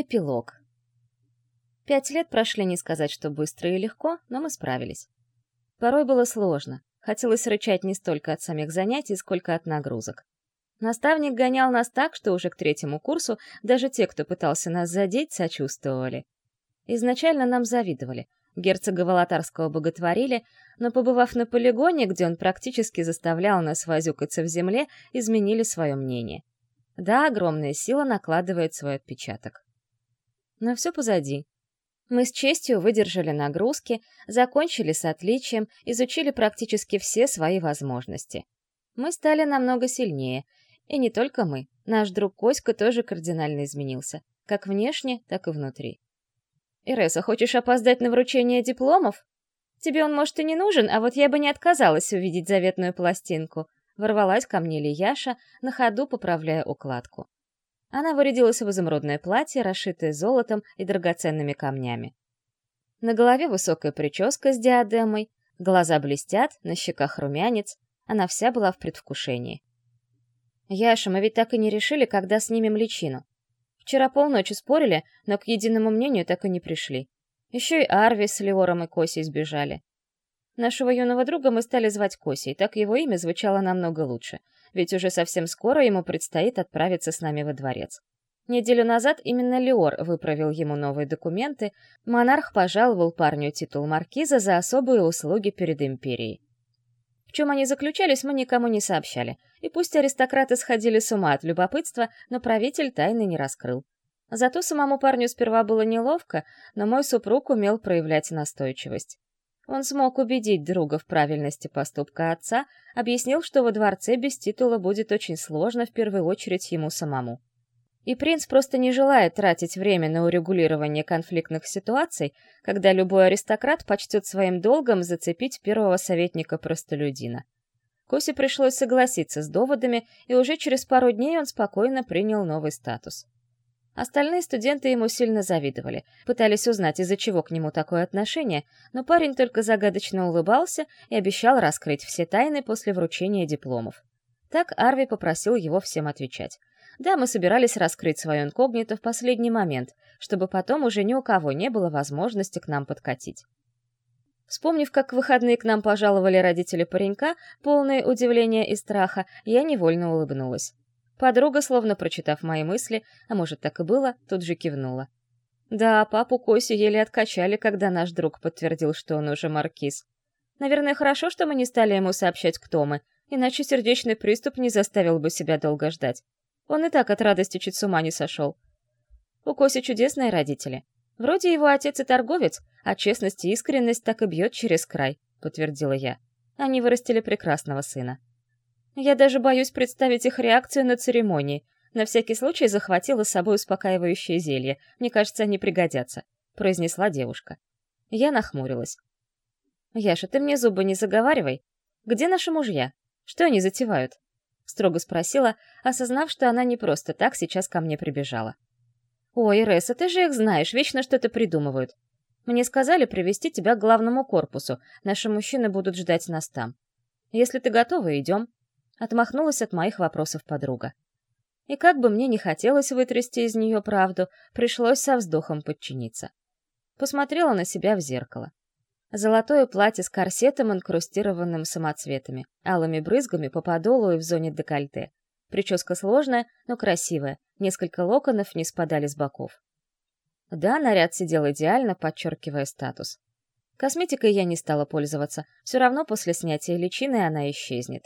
Эпилог. Пять лет прошли не сказать, что быстро и легко, но мы справились. Порой было сложно. Хотелось рычать не столько от самих занятий, сколько от нагрузок. Наставник гонял нас так, что уже к третьему курсу даже те, кто пытался нас задеть, сочувствовали. Изначально нам завидовали. Герцога Волотарского боготворили, но, побывав на полигоне, где он практически заставлял нас возюкаться в земле, изменили свое мнение. Да, огромная сила накладывает свой отпечаток. Но все позади. Мы с честью выдержали нагрузки, закончили с отличием, изучили практически все свои возможности. Мы стали намного сильнее, и не только мы. Наш друг Коська тоже кардинально изменился, как внешне, так и внутри. «Иреса, хочешь опоздать на вручение дипломов? Тебе он, может, и не нужен, а вот я бы не отказалась увидеть заветную пластинку», ворвалась ко мне Лияша, на ходу поправляя укладку. Она вырядилась в изумрудное платье, расшитое золотом и драгоценными камнями. На голове высокая прическа с диадемой, глаза блестят, на щеках румянец, она вся была в предвкушении. «Яша, мы ведь так и не решили, когда снимем личину. Вчера полночи спорили, но к единому мнению так и не пришли. Еще и Арви с Леором и Косей сбежали. Нашего юного друга мы стали звать Косей, так его имя звучало намного лучше, ведь уже совсем скоро ему предстоит отправиться с нами во дворец. Неделю назад именно Леор выправил ему новые документы, монарх пожаловал парню титул маркиза за особые услуги перед империей. В чем они заключались, мы никому не сообщали, и пусть аристократы сходили с ума от любопытства, но правитель тайны не раскрыл. Зато самому парню сперва было неловко, но мой супруг умел проявлять настойчивость. Он смог убедить друга в правильности поступка отца, объяснил, что во дворце без титула будет очень сложно в первую очередь ему самому. И принц просто не желает тратить время на урегулирование конфликтных ситуаций, когда любой аристократ почтет своим долгом зацепить первого советника-простолюдина. Косе пришлось согласиться с доводами, и уже через пару дней он спокойно принял новый статус. Остальные студенты ему сильно завидовали, пытались узнать, из-за чего к нему такое отношение, но парень только загадочно улыбался и обещал раскрыть все тайны после вручения дипломов. Так Арви попросил его всем отвечать. Да, мы собирались раскрыть свое инкогнито в последний момент, чтобы потом уже ни у кого не было возможности к нам подкатить. Вспомнив, как в выходные к нам пожаловали родители паренька, полные удивления и страха, я невольно улыбнулась. Подруга, словно прочитав мои мысли, а может так и было, тут же кивнула. Да, папу Косю еле откачали, когда наш друг подтвердил, что он уже маркиз. Наверное, хорошо, что мы не стали ему сообщать, кто мы, иначе сердечный приступ не заставил бы себя долго ждать. Он и так от радости чуть с ума не сошел. У Коси чудесные родители. Вроде его отец и торговец, а честность и искренность так и бьет через край, подтвердила я. Они вырастили прекрасного сына. Я даже боюсь представить их реакцию на церемонии. На всякий случай захватила с собой успокаивающее зелье. Мне кажется, они пригодятся», — произнесла девушка. Я нахмурилась. «Яша, ты мне зубы не заговаривай. Где наши мужья? Что они затевают?» Строго спросила, осознав, что она не просто так сейчас ко мне прибежала. «Ой, Ресса, ты же их знаешь, вечно что-то придумывают. Мне сказали привести тебя к главному корпусу, наши мужчины будут ждать нас там. Если ты готова, идем». Отмахнулась от моих вопросов подруга. И как бы мне не хотелось вытрясти из нее правду, пришлось со вздохом подчиниться. Посмотрела на себя в зеркало. Золотое платье с корсетом, инкрустированным самоцветами, алыми брызгами по подолу и в зоне декольте. Прическа сложная, но красивая, несколько локонов не спадали с боков. Да, наряд сидел идеально, подчеркивая статус. Косметикой я не стала пользоваться, все равно после снятия личины она исчезнет.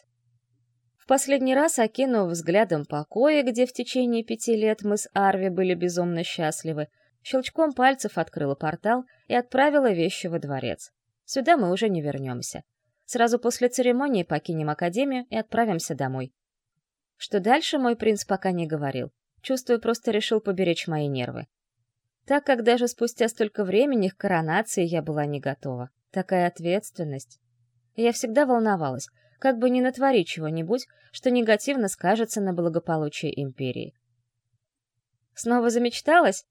В последний раз, окинув взглядом покоя, где в течение пяти лет мы с Арви были безумно счастливы, щелчком пальцев открыла портал и отправила вещи во дворец. Сюда мы уже не вернемся. Сразу после церемонии покинем академию и отправимся домой. Что дальше, мой принц пока не говорил. Чувствую, просто решил поберечь мои нервы. Так как даже спустя столько времени к коронации я была не готова. Такая ответственность. Я всегда волновалась, как бы не натворить чего-нибудь, что негативно скажется на благополучии империи. Снова замечталась?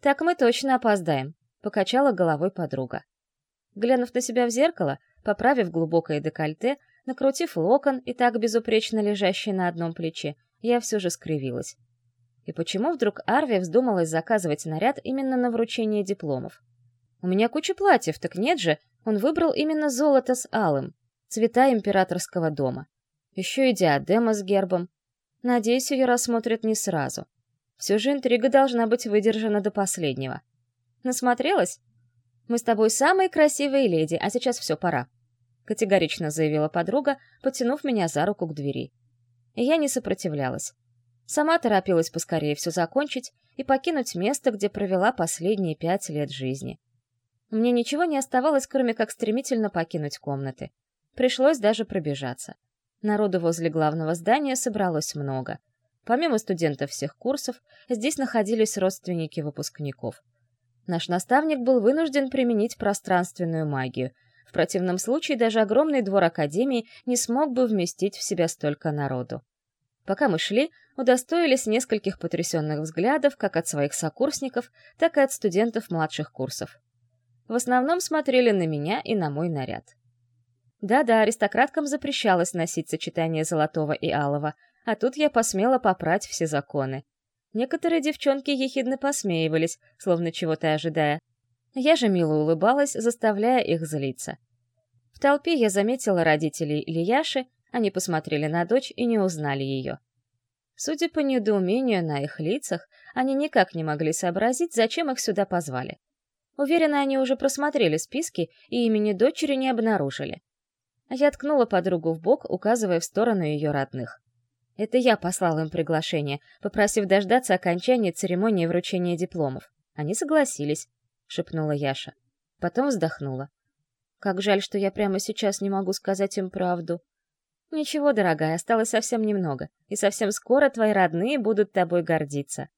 Так мы точно опоздаем, покачала головой подруга. Глянув на себя в зеркало, поправив глубокое декольте, накрутив локон и так безупречно лежащий на одном плече, я все же скривилась. И почему вдруг Арви вздумалась заказывать наряд именно на вручение дипломов? У меня куча платьев, так нет же, он выбрал именно золото с алым, цвета императорского дома. Еще и диадема с гербом. Надеюсь, ее рассмотрят не сразу. Все же интрига должна быть выдержана до последнего. Насмотрелась? Мы с тобой самые красивые леди, а сейчас все, пора. Категорично заявила подруга, потянув меня за руку к двери. Я не сопротивлялась. Сама торопилась поскорее все закончить и покинуть место, где провела последние пять лет жизни. Мне ничего не оставалось, кроме как стремительно покинуть комнаты. Пришлось даже пробежаться. Народу возле главного здания собралось много. Помимо студентов всех курсов, здесь находились родственники выпускников. Наш наставник был вынужден применить пространственную магию. В противном случае даже огромный двор Академии не смог бы вместить в себя столько народу. Пока мы шли, удостоились нескольких потрясенных взглядов как от своих сокурсников, так и от студентов младших курсов. В основном смотрели на меня и на мой наряд. Да-да, аристократкам запрещалось носить сочетание золотого и алого, а тут я посмела попрать все законы. Некоторые девчонки ехидно посмеивались, словно чего-то ожидая. Я же мило улыбалась, заставляя их злиться. В толпе я заметила родителей Ильяши, они посмотрели на дочь и не узнали ее. Судя по недоумению на их лицах, они никак не могли сообразить, зачем их сюда позвали. Уверена, они уже просмотрели списки и имени дочери не обнаружили. Я ткнула подругу в бок, указывая в сторону ее родных. Это я послала им приглашение, попросив дождаться окончания церемонии вручения дипломов. Они согласились, — шепнула Яша. Потом вздохнула. Как жаль, что я прямо сейчас не могу сказать им правду. Ничего, дорогая, осталось совсем немного, и совсем скоро твои родные будут тобой гордиться.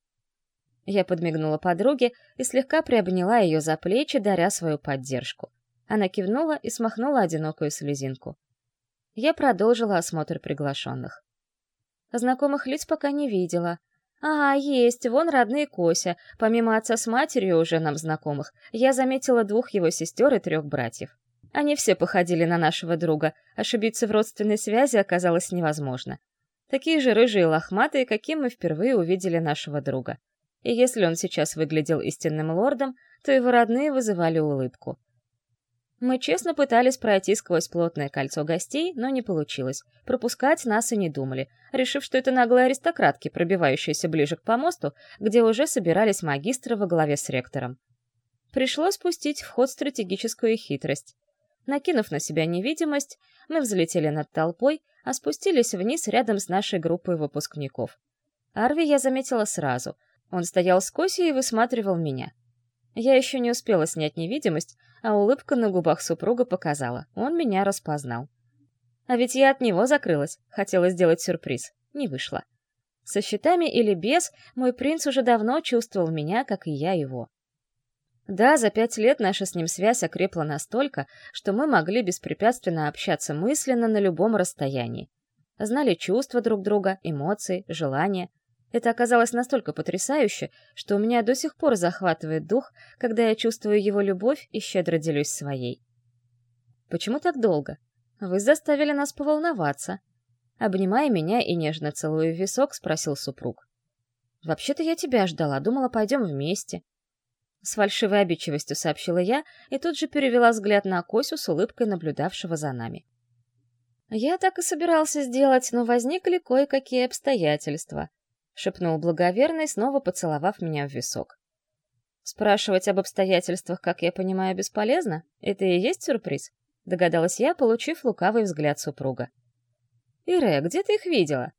Я подмигнула подруге и слегка приобняла ее за плечи, даря свою поддержку. Она кивнула и смахнула одинокую слезинку. Я продолжила осмотр приглашенных. Знакомых лиц пока не видела. А, есть, вон родные Кося. Помимо отца с матерью уже нам знакомых, я заметила двух его сестер и трех братьев. Они все походили на нашего друга, ошибиться в родственной связи оказалось невозможно. Такие же рыжие лохматые, каким мы впервые увидели нашего друга. И если он сейчас выглядел истинным лордом, то его родные вызывали улыбку. Мы честно пытались пройти сквозь плотное кольцо гостей, но не получилось. Пропускать нас и не думали, решив, что это наглые аристократки, пробивающиеся ближе к помосту, где уже собирались магистры во главе с ректором. Пришлось пустить в ход стратегическую хитрость. Накинув на себя невидимость, мы взлетели над толпой, а спустились вниз рядом с нашей группой выпускников. Арви я заметила сразу. Он стоял с Косей и высматривал меня. Я еще не успела снять невидимость, а улыбка на губах супруга показала. Он меня распознал. А ведь я от него закрылась, хотела сделать сюрприз. Не вышло. Со щитами или без, мой принц уже давно чувствовал меня, как и я его. Да, за пять лет наша с ним связь окрепла настолько, что мы могли беспрепятственно общаться мысленно на любом расстоянии. Знали чувства друг друга, эмоции, желания, это оказалось настолько потрясающе, что у меня до сих пор захватывает дух, когда я чувствую его любовь и щедро делюсь своей. «Почему так долго? Вы заставили нас поволноваться». Обнимая меня и нежно целуя висок, спросил супруг. «Вообще-то я тебя ждала, думала, пойдем вместе». С фальшивой обидчивостью сообщила я и тут же перевела взгляд на Косю с улыбкой наблюдавшего за нами. Я так и собирался сделать, но возникли кое-какие обстоятельства шепнул благоверный, снова поцеловав меня в висок. Спрашивать об обстоятельствах, как я понимаю, бесполезно? Это и есть сюрприз? Догадалась я, получив лукавый взгляд супруга. «Ире, где ты их видела?»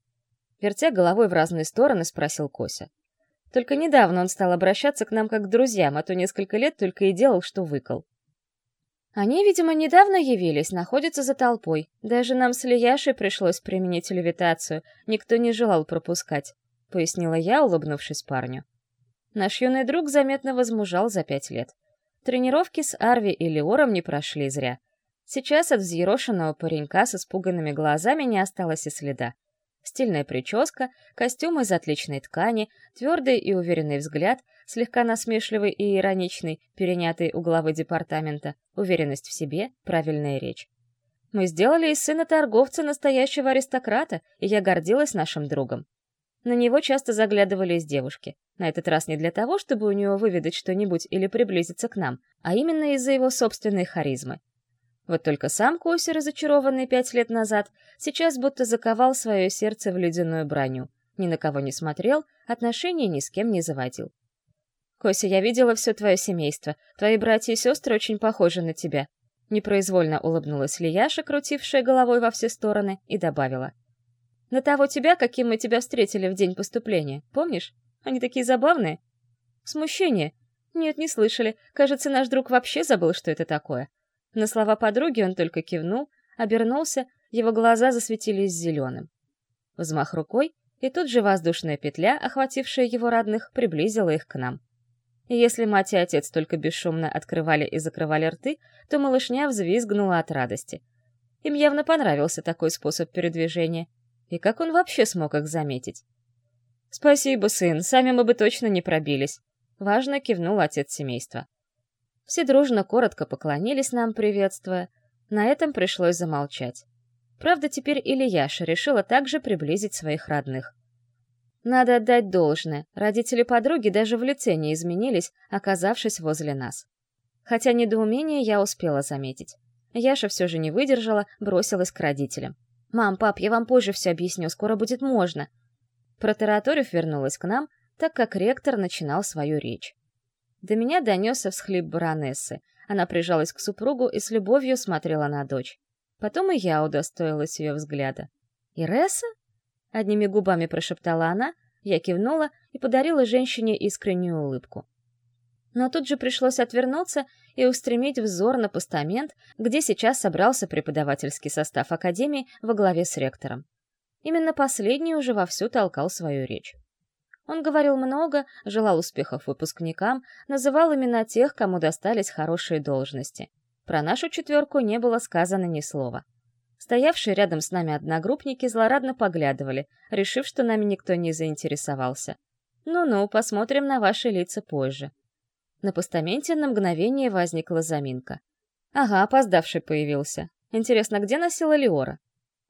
Вертя головой в разные стороны, спросил Кося. Только недавно он стал обращаться к нам как к друзьям, а то несколько лет только и делал, что выкал. Они, видимо, недавно явились, находятся за толпой. Даже нам с Лияшей пришлось применить левитацию, никто не желал пропускать. — пояснила я, улыбнувшись парню. Наш юный друг заметно возмужал за пять лет. Тренировки с Арви и Леором не прошли зря. Сейчас от взъерошенного паренька с испуганными глазами не осталось и следа. Стильная прическа, костюм из отличной ткани, твердый и уверенный взгляд, слегка насмешливый и ироничный, перенятый у главы департамента, уверенность в себе, правильная речь. Мы сделали из сына торговца настоящего аристократа, и я гордилась нашим другом. На него часто заглядывались девушки. На этот раз не для того, чтобы у него выведать что-нибудь или приблизиться к нам, а именно из-за его собственной харизмы. Вот только сам Коси, разочарованный пять лет назад, сейчас будто заковал свое сердце в ледяную броню. Ни на кого не смотрел, отношений ни с кем не заводил. «Кося, я видела все твое семейство. Твои братья и сестры очень похожи на тебя». Непроизвольно улыбнулась Лияша, крутившая головой во все стороны, и добавила. «На того тебя, каким мы тебя встретили в день поступления. Помнишь? Они такие забавные». «Смущение. Нет, не слышали. Кажется, наш друг вообще забыл, что это такое. На слова подруги он только кивнул, обернулся, его глаза засветились зеленым. Взмах рукой, и тут же воздушная петля, охватившая его родных, приблизила их к нам. И если мать и отец только бесшумно открывали и закрывали рты, то малышня взвизгнула от радости. Им явно понравился такой способ передвижения. И как он вообще смог их заметить? «Спасибо, сын, сами мы бы точно не пробились», — важно кивнул отец семейства. Все дружно коротко поклонились нам, приветствуя. На этом пришлось замолчать. Правда, теперь Ильяша решила также приблизить своих родных. Надо отдать должное, родители подруги даже в лице не изменились, оказавшись возле нас. Хотя недоумение я успела заметить. Яша все же не выдержала, бросилась к родителям. «Мам, пап, я вам позже все объясню, скоро будет можно». Протараторив вернулась к нам, так как ректор начинал свою речь. До меня донесся всхлип баронессы. Она прижалась к супругу и с любовью смотрела на дочь. Потом и я удостоилась ее взгляда. «Иреса?» — одними губами прошептала она, я кивнула и подарила женщине искреннюю улыбку. Но тут же пришлось отвернуться и устремить взор на постамент, где сейчас собрался преподавательский состав Академии во главе с ректором. Именно последний уже вовсю толкал свою речь. Он говорил много, желал успехов выпускникам, называл имена тех, кому достались хорошие должности. Про нашу четверку не было сказано ни слова. Стоявшие рядом с нами одногруппники злорадно поглядывали, решив, что нами никто не заинтересовался. «Ну-ну, посмотрим на ваши лица позже». На постаменте на мгновение возникла заминка. «Ага, опоздавший появился. Интересно, где носила Леора?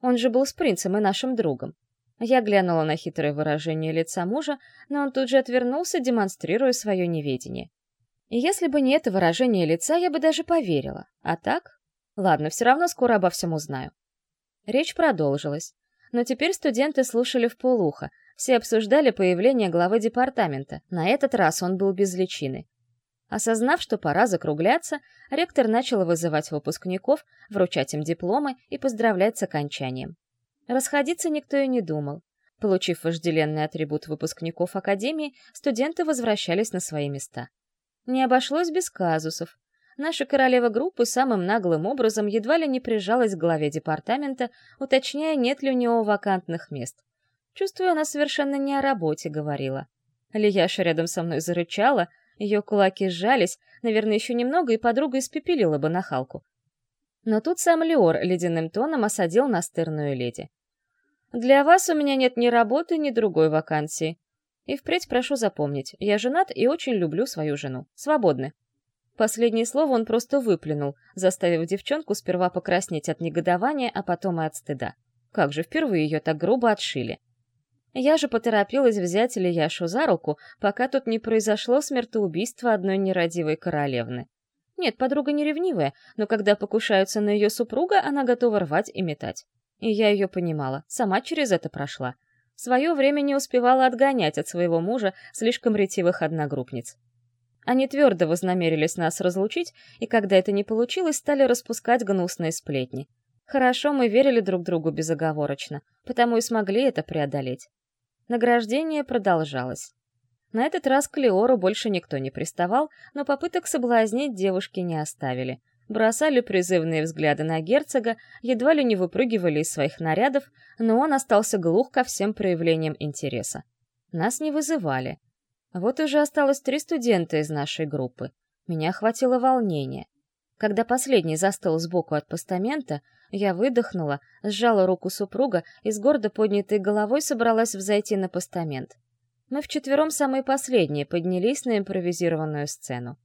Он же был с принцем и нашим другом. Я глянула на хитрое выражение лица мужа, но он тут же отвернулся, демонстрируя свое неведение. И если бы не это выражение лица, я бы даже поверила. А так? Ладно, все равно скоро обо всем узнаю. Речь продолжилась. Но теперь студенты слушали в полухо. Все обсуждали появление главы департамента. На этот раз он был без личины. Осознав, что пора закругляться, ректор начал вызывать выпускников, вручать им дипломы и поздравлять с окончанием. Расходиться никто и не думал. Получив вожделенный атрибут выпускников Академии, студенты возвращались на свои места. Не обошлось без казусов. Наша королева группы самым наглым образом едва ли не прижалась к главе департамента, уточняя, нет ли у него вакантных мест. Чувствую, она совершенно не о работе говорила. Лияша рядом со мной зарычала, ее кулаки сжались, наверное, еще немного, и подруга испепелила бы нахалку. Но тут сам Леор ледяным тоном осадил настырную леди. Для вас у меня нет ни работы, ни другой вакансии. И впредь прошу запомнить, я женат и очень люблю свою жену. Свободны. Последнее слово он просто выплюнул, заставив девчонку сперва покраснеть от негодования, а потом и от стыда. Как же впервые ее так грубо отшили. Я же поторопилась взять Ильяшу за руку, пока тут не произошло смертоубийство одной нерадивой королевны. Нет, подруга не ревнивая, но когда покушаются на ее супруга, она готова рвать и метать. И я ее понимала, сама через это прошла. В свое время не успевала отгонять от своего мужа слишком ретивых одногруппниц. Они твердо вознамерились нас разлучить, и когда это не получилось, стали распускать гнусные сплетни. Хорошо, мы верили друг другу безоговорочно, потому и смогли это преодолеть. Награждение продолжалось. На этот раз к Леору больше никто не приставал, но попыток соблазнить девушки не оставили бросали призывные взгляды на герцога, едва ли не выпрыгивали из своих нарядов, но он остался глух ко всем проявлениям интереса. Нас не вызывали. Вот уже осталось три студента из нашей группы. Меня охватило волнение. Когда последний застыл сбоку от постамента, я выдохнула, сжала руку супруга и с гордо поднятой головой собралась взойти на постамент. Мы вчетвером самые последние поднялись на импровизированную сцену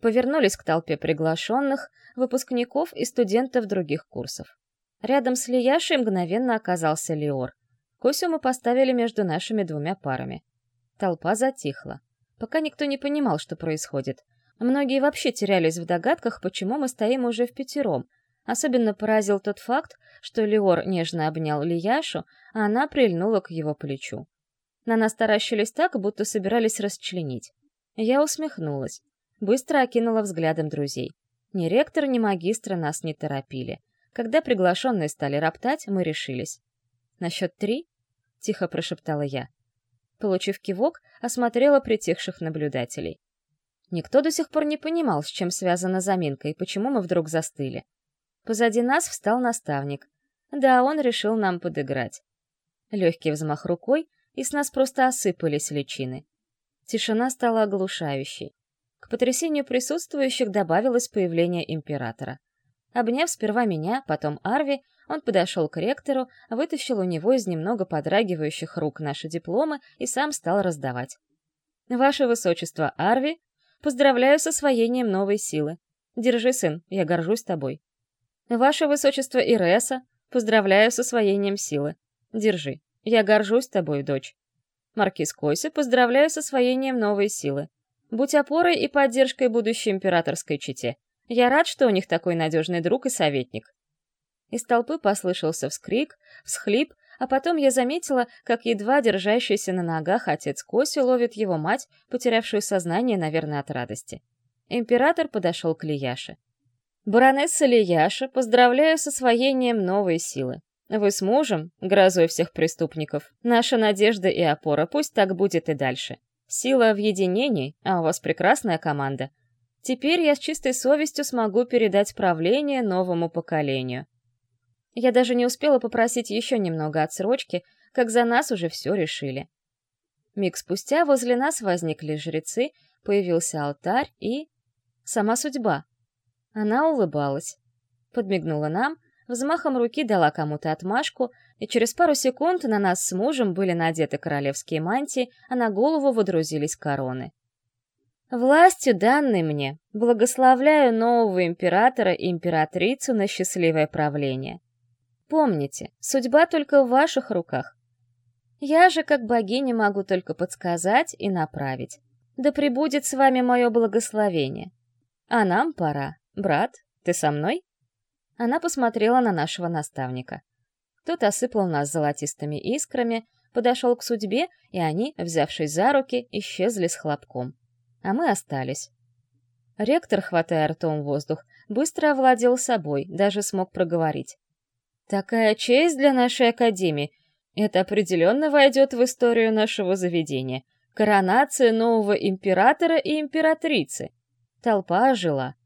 повернулись к толпе приглашенных, выпускников и студентов других курсов. Рядом с Лияшей мгновенно оказался Леор. Косю мы поставили между нашими двумя парами. Толпа затихла. Пока никто не понимал, что происходит. Многие вообще терялись в догадках, почему мы стоим уже в пятером. Особенно поразил тот факт, что Леор нежно обнял Лияшу, а она прильнула к его плечу. На нас таращились так, будто собирались расчленить. Я усмехнулась. Быстро окинула взглядом друзей. Ни ректор, ни магистра нас не торопили. Когда приглашенные стали роптать, мы решились. «На счет три?» — тихо прошептала я. Получив кивок, осмотрела притихших наблюдателей. Никто до сих пор не понимал, с чем связана заминка и почему мы вдруг застыли. Позади нас встал наставник. Да, он решил нам подыграть. Легкий взмах рукой, и с нас просто осыпались личины. Тишина стала оглушающей. К потрясению присутствующих добавилось появление императора. Обняв сперва меня, потом Арви, он подошел к ректору, вытащил у него из немного подрагивающих рук наши дипломы и сам стал раздавать. «Ваше Высочество, Арви, поздравляю с освоением новой силы. Держи, сын, я горжусь тобой. Ваше Высочество Иреса, поздравляю с освоением силы. Держи, я горжусь тобой, дочь. Маркиз Койсе, поздравляю с освоением новой силы. Будь опорой и поддержкой будущей императорской чете. Я рад, что у них такой надежный друг и советник. Из толпы послышался вскрик, всхлип, а потом я заметила, как едва держащийся на ногах отец Коси ловит его мать, потерявшую сознание, наверное, от радости. Император подошел к Лияше. «Баронесса Лияша, поздравляю с освоением новой силы. Вы с мужем, грозой всех преступников, наша надежда и опора, пусть так будет и дальше. Сила в единении, а у вас прекрасная команда. Теперь я с чистой совестью смогу передать правление новому поколению. Я даже не успела попросить еще немного отсрочки, как за нас уже все решили. Миг спустя возле нас возникли жрецы, появился алтарь и... Сама судьба. Она улыбалась. Подмигнула нам, взмахом руки дала кому-то отмашку, и через пару секунд на нас с мужем были надеты королевские мантии, а на голову водрузились короны. Властью, данной мне, благословляю нового императора и императрицу на счастливое правление. Помните, судьба только в ваших руках. Я же, как богиня, могу только подсказать и направить. Да пребудет с вами мое благословение. А нам пора. Брат, ты со мной? Она посмотрела на нашего наставника. Тот осыпал нас золотистыми искрами, подошел к судьбе, и они, взявшись за руки, исчезли с хлопком. А мы остались. Ректор, хватая ртом воздух, быстро овладел собой, даже смог проговорить. «Такая честь для нашей академии! Это определенно войдет в историю нашего заведения. Коронация нового императора и императрицы!» Толпа ожила.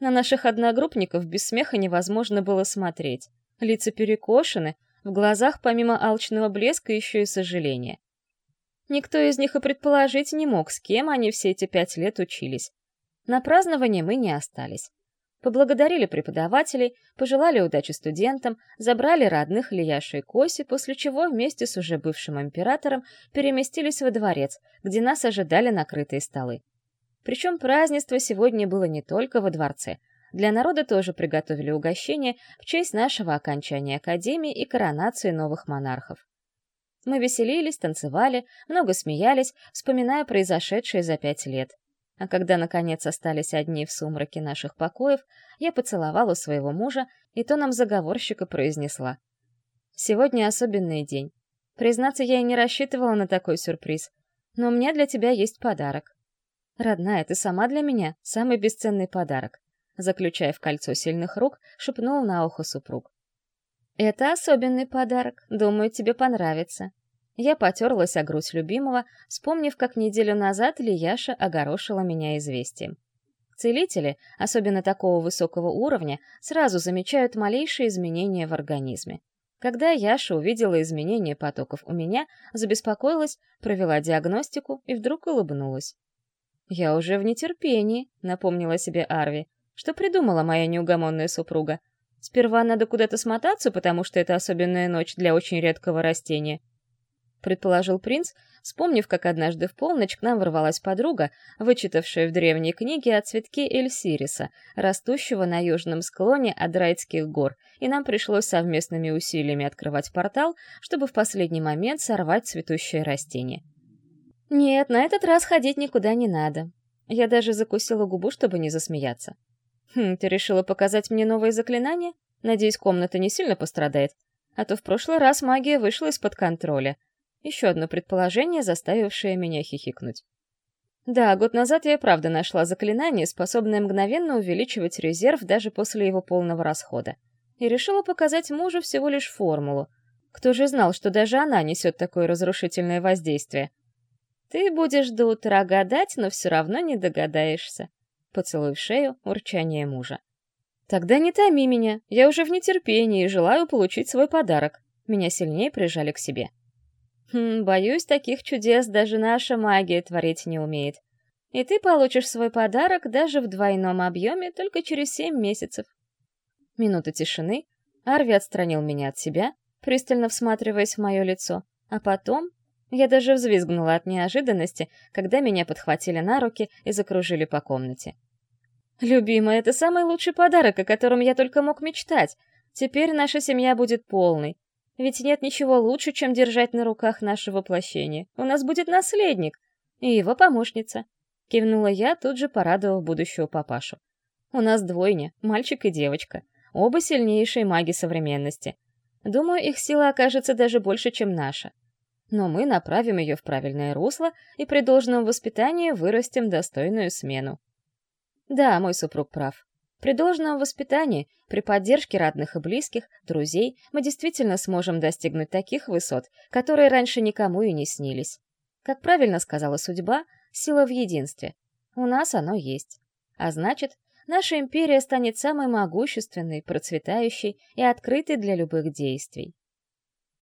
На наших одногруппников без смеха невозможно было смотреть. Лица перекошены, в глазах помимо алчного блеска еще и сожаление. Никто из них и предположить не мог, с кем они все эти пять лет учились. На празднование мы не остались. Поблагодарили преподавателей, пожелали удачи студентам, забрали родных Лияши и Коси, после чего вместе с уже бывшим императором переместились во дворец, где нас ожидали накрытые столы. Причем празднество сегодня было не только во дворце. Для народа тоже приготовили угощение в честь нашего окончания академии и коронации новых монархов. Мы веселились, танцевали, много смеялись, вспоминая произошедшее за пять лет. А когда, наконец, остались одни в сумраке наших покоев, я поцеловала своего мужа и тоном заговорщика произнесла. «Сегодня особенный день. Признаться, я и не рассчитывала на такой сюрприз. Но у меня для тебя есть подарок. «Родная, ты сама для меня самый бесценный подарок», заключая в кольцо сильных рук, шепнул на ухо супруг. «Это особенный подарок, думаю, тебе понравится». Я потерлась о грудь любимого, вспомнив, как неделю назад Лияша огорошила меня известием. Целители, особенно такого высокого уровня, сразу замечают малейшие изменения в организме. Когда Яша увидела изменения потоков у меня, забеспокоилась, провела диагностику и вдруг улыбнулась. «Я уже в нетерпении», — напомнила себе Арви. «Что придумала моя неугомонная супруга? Сперва надо куда-то смотаться, потому что это особенная ночь для очень редкого растения. — предположил принц, вспомнив, как однажды в полночь к нам ворвалась подруга, вычитавшая в древней книге о цветке Эльсириса, растущего на южном склоне Адрайтских гор, и нам пришлось совместными усилиями открывать портал, чтобы в последний момент сорвать цветущее растение. Нет, на этот раз ходить никуда не надо. Я даже закусила губу, чтобы не засмеяться. Хм, ты решила показать мне новые заклинания? Надеюсь, комната не сильно пострадает. А то в прошлый раз магия вышла из-под контроля. Еще одно предположение, заставившее меня хихикнуть. Да, год назад я и правда нашла заклинание, способное мгновенно увеличивать резерв даже после его полного расхода. И решила показать мужу всего лишь формулу. Кто же знал, что даже она несет такое разрушительное воздействие? Ты будешь до утра гадать, но все равно не догадаешься. Поцелуй в шею, урчание мужа. Тогда не томи меня, я уже в нетерпении и желаю получить свой подарок. Меня сильнее прижали к себе. Хм, боюсь, таких чудес даже наша магия творить не умеет. И ты получишь свой подарок даже в двойном объеме только через семь месяцев. Минута тишины. Арви отстранил меня от себя, пристально всматриваясь в мое лицо, а потом я даже взвизгнула от неожиданности, когда меня подхватили на руки и закружили по комнате. «Любимая, это самый лучший подарок, о котором я только мог мечтать. Теперь наша семья будет полной. Ведь нет ничего лучше, чем держать на руках наше воплощение. У нас будет наследник и его помощница». Кивнула я, тут же порадовав будущего папашу. «У нас двойня, мальчик и девочка. Оба сильнейшие маги современности. Думаю, их сила окажется даже больше, чем наша но мы направим ее в правильное русло и при должном воспитании вырастим достойную смену. Да, мой супруг прав. При должном воспитании, при поддержке родных и близких, друзей, мы действительно сможем достигнуть таких высот, которые раньше никому и не снились. Как правильно сказала судьба, сила в единстве. У нас оно есть. А значит, наша империя станет самой могущественной, процветающей и открытой для любых действий.